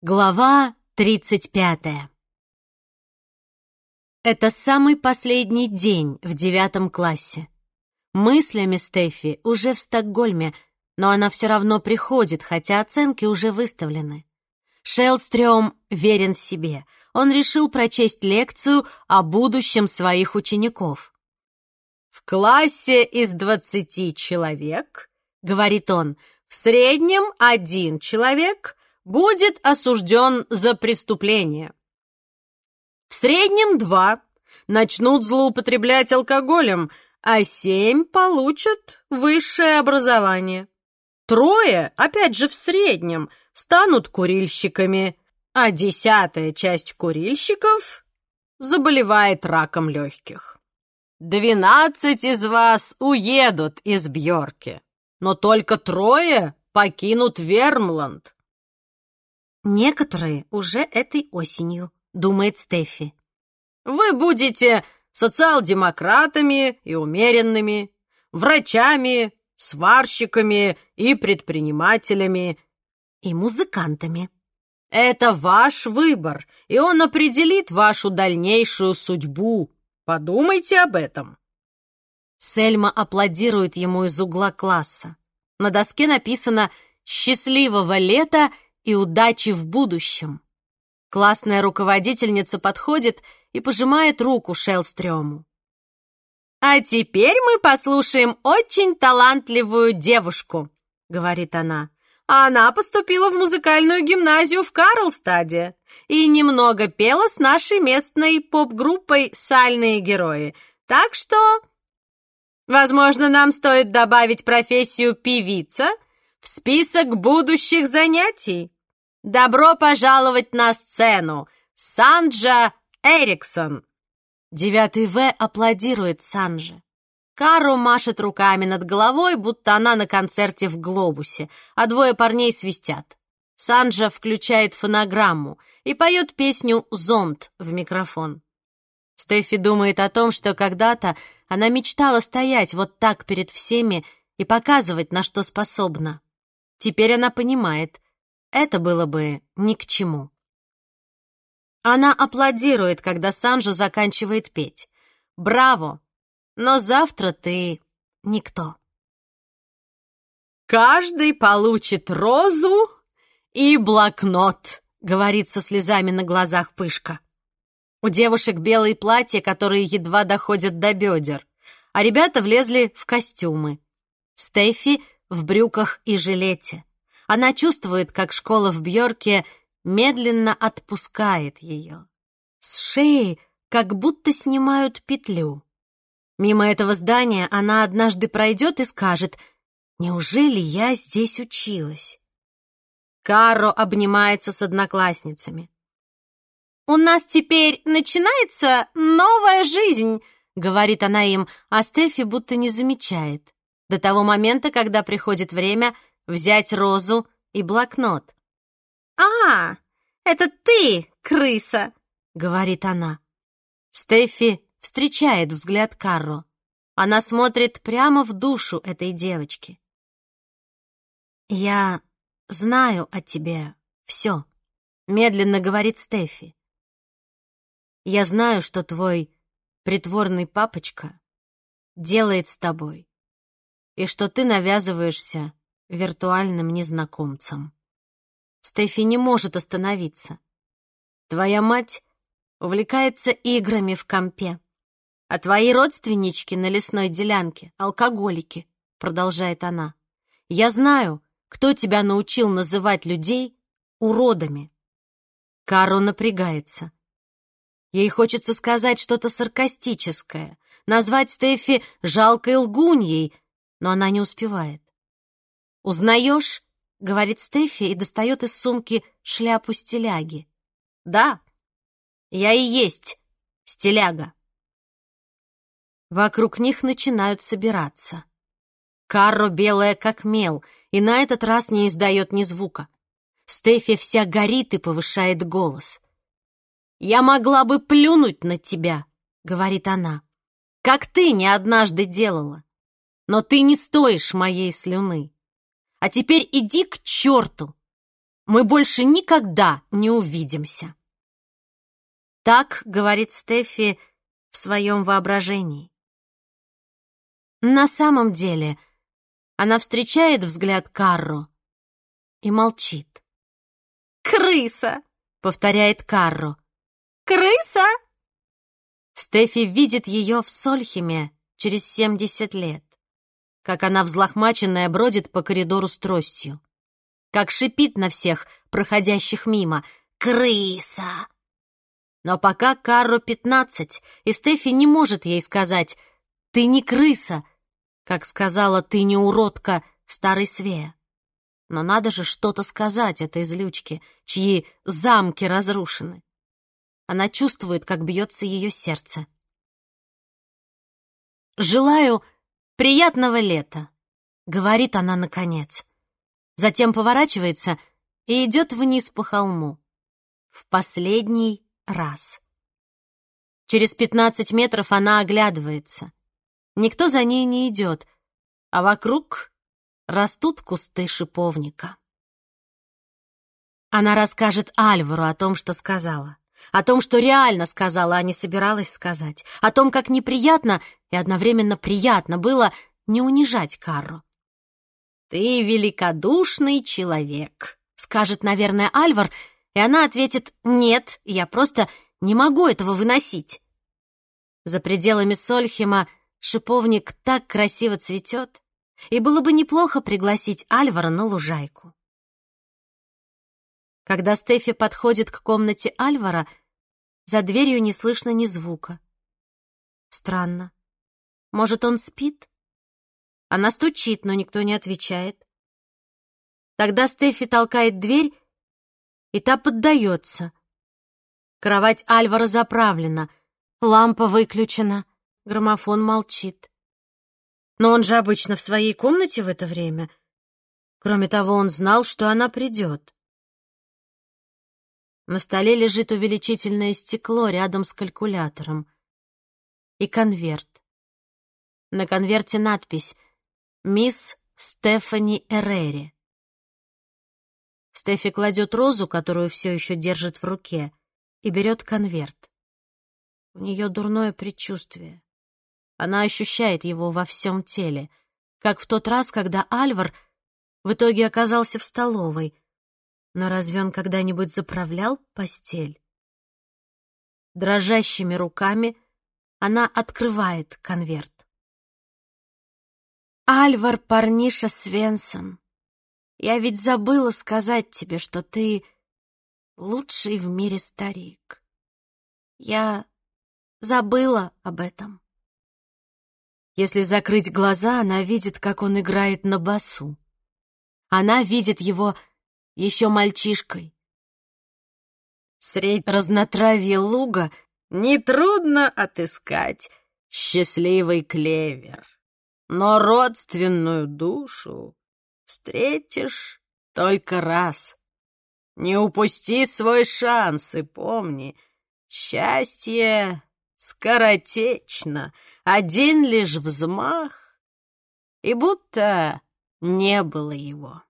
Глава тридцать пятая Это самый последний день в девятом классе. Мыслями Стефи уже в Стокгольме, но она все равно приходит, хотя оценки уже выставлены. Шелстрём верен себе. Он решил прочесть лекцию о будущем своих учеников. «В классе из двадцати человек, — говорит он, — в среднем один человек — будет осужден за преступление. В среднем два начнут злоупотреблять алкоголем, а семь получат высшее образование. Трое, опять же в среднем, станут курильщиками, а десятая часть курильщиков заболевает раком легких. Двенадцать из вас уедут из Бьорки, но только трое покинут Вермланд. Некоторые уже этой осенью, думает Стефи. Вы будете социал-демократами и умеренными, врачами, сварщиками и предпринимателями, и музыкантами. Это ваш выбор, и он определит вашу дальнейшую судьбу. Подумайте об этом. Сельма аплодирует ему из угла класса. На доске написано «Счастливого лета» и удачи в будущем. Классная руководительница подходит и пожимает руку Шелстрёму. «А теперь мы послушаем очень талантливую девушку», — говорит она. «Она поступила в музыкальную гимназию в Карлстаде и немного пела с нашей местной поп-группой «Сальные герои». Так что, возможно, нам стоит добавить профессию певица в список будущих занятий». Добро пожаловать на сцену! Санджа Эриксон!» Девятый В аплодирует Санже. Каро машет руками над головой, будто она на концерте в глобусе, а двое парней свистят. Санджа включает фонограмму и поет песню «Зонт» в микрофон. Стефи думает о том, что когда-то она мечтала стоять вот так перед всеми и показывать, на что способна. Теперь она понимает, это было бы ни к чему. Она аплодирует, когда Санжо заканчивает петь. «Браво! Но завтра ты никто». «Каждый получит розу и блокнот», — говорит со слезами на глазах Пышка. У девушек белые платья, которые едва доходят до бедер, а ребята влезли в костюмы. Стефи в брюках и жилете. Она чувствует, как школа в Бьорке медленно отпускает ее. С шеи как будто снимают петлю. Мимо этого здания она однажды пройдет и скажет, «Неужели я здесь училась?» Каро обнимается с одноклассницами. «У нас теперь начинается новая жизнь», — говорит она им, а Стефи будто не замечает. До того момента, когда приходит время — взять розу и блокнот. «А, это ты, крыса!» — говорит она. Стефи встречает взгляд Карро. Она смотрит прямо в душу этой девочки. «Я знаю о тебе все», — медленно говорит Стефи. «Я знаю, что твой притворный папочка делает с тобой, и что ты навязываешься виртуальным незнакомцем. Стефи не может остановиться. Твоя мать увлекается играми в компе, а твои родственнички на лесной делянке — алкоголики, продолжает она. Я знаю, кто тебя научил называть людей уродами. Каро напрягается. Ей хочется сказать что-то саркастическое, назвать Стефи жалкой лгуньей, но она не успевает. «Узнаешь?» — говорит Стефи и достает из сумки шляпу стиляги. «Да, я и есть стиляга». Вокруг них начинают собираться. Карро белая как мел, и на этот раз не издает ни звука. Стефи вся горит и повышает голос. «Я могла бы плюнуть на тебя», — говорит она, — «как ты не однажды делала. Но ты не стоишь моей слюны. А теперь иди к черту! мы больше никогда не увидимся. Так говорит Стефи в своем воображении. На самом деле она встречает взгляд Карро и молчит. «Крыса!» — повторяет Карро. «Крыса?» Стефи видит ее в Сольхиме через семьдесят лет, как она взлохмаченная бродит по коридору с тростью, как шипит на всех, проходящих мимо. «Крыса!» Но пока Карро пятнадцать, и Стефи не может ей сказать «Ты не крыса», как сказала «Ты не уродка» старой Свея. Но надо же что-то сказать этой злючке, чьи замки разрушены. Она чувствует, как бьется ее сердце. «Желаю приятного лета», — говорит она наконец. Затем поворачивается и идет вниз по холму. В последний раз. Через пятнадцать метров она оглядывается. Никто за ней не идет, а вокруг растут кусты шиповника. Она расскажет Альвару о том, что сказала. О том, что реально сказала, а не собиралась сказать. О том, как неприятно и одновременно приятно было не унижать Карру. «Ты великодушный человек», — скажет, наверное, Альвар, и она ответит «Нет, я просто не могу этого выносить». За пределами Сольхема шиповник так красиво цветет, и было бы неплохо пригласить Альвара на лужайку. Когда Стефи подходит к комнате Альвара, за дверью не слышно ни звука. Странно. Может, он спит? Она стучит, но никто не отвечает. Тогда Стефи толкает дверь, и та поддается. Кровать Альвара заправлена, лампа выключена, граммофон молчит. Но он же обычно в своей комнате в это время. Кроме того, он знал, что она придет. На столе лежит увеличительное стекло рядом с калькулятором. И конверт. На конверте надпись «Мисс Стефани Эрери». Стефи кладет розу, которую все еще держит в руке, и берет конверт. У нее дурное предчувствие. Она ощущает его во всем теле, как в тот раз, когда Альвар в итоге оказался в столовой — но разве он когда-нибудь заправлял постель? Дрожащими руками она открывает конверт. «Альвар Парниша Свенсон, я ведь забыла сказать тебе, что ты лучший в мире старик. Я забыла об этом». Если закрыть глаза, она видит, как он играет на басу. Она видит его еще мальчишкой. Средь разнотравья луга нетрудно отыскать счастливый клевер, но родственную душу встретишь только раз. Не упусти свой шанс и помни, счастье скоротечно, один лишь взмах, и будто не было его.